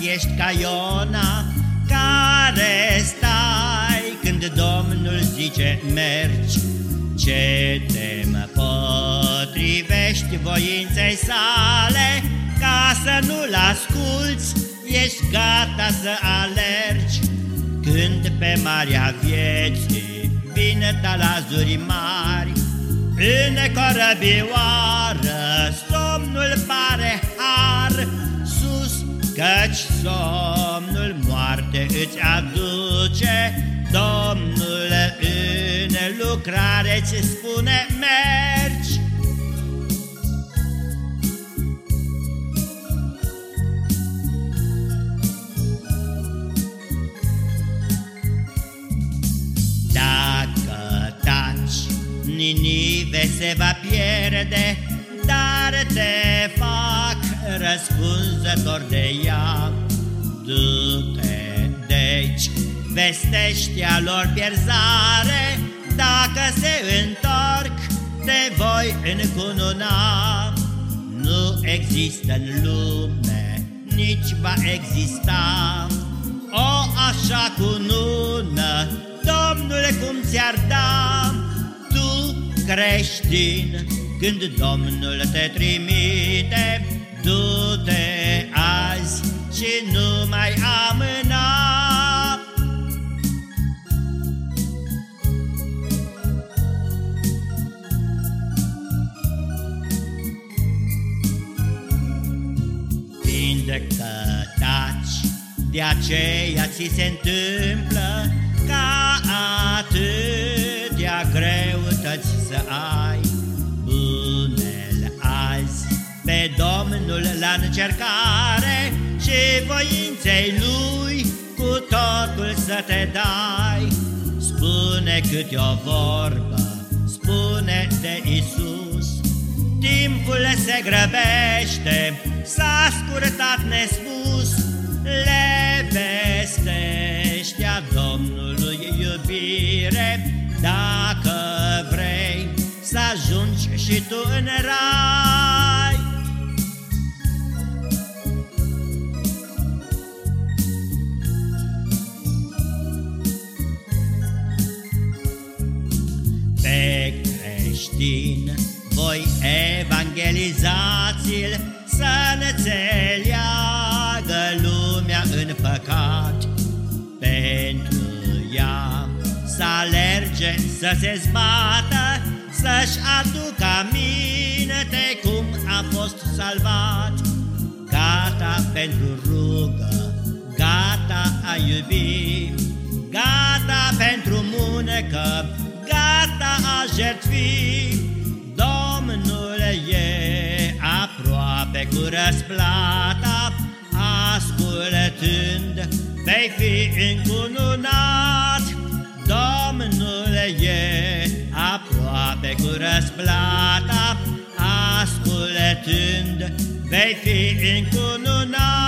ești ca Iona Care stai când Domnul zice mergi Ce te mă potrivești voinței sale Ca să nu-l asculți, ești gata să alergi. Când pe marea vieții vine talazuri mari În corăbioară căci somnul moarte îți aduce Domnul în lucrare ți spune mergi. Dacă taci, Ninive se va pierde Dar te fac răspunzător de ea. Du-te deci Vestește-a lor pierzare, Dacă se întorc, te voi încununa. Nu există în lume, nici va exista. O așa cunună, Domnule, cum ți-ar da? Tu, creștin, când Domnul te trimite Du-te azi și nu mai amâna că taci, de aceea ți se întâmplă ca atâtea greutăți să ai. Încercare și voinței Lui cu totul să te dai. Spune câte o vorbă, spune de Isus, timpul se grăbește, S-a scurtat nespus, le vestește-a Domnului iubire, Dacă vrei să ajungi și tu în rai. Creștin voi evangelizați-l să ne înțeleagă lumea în păcat. Pentru ea să alerge, să se zbată Să-și aducă aminte cum a fost salvat. Gata pentru rugă, gata a iubi Gata pentru munecă, gata a jertfi pe cu răsplata, ascultând, vei fi încununat. Domnul e aproape cu răsplata, ascultând, vei fi încununat.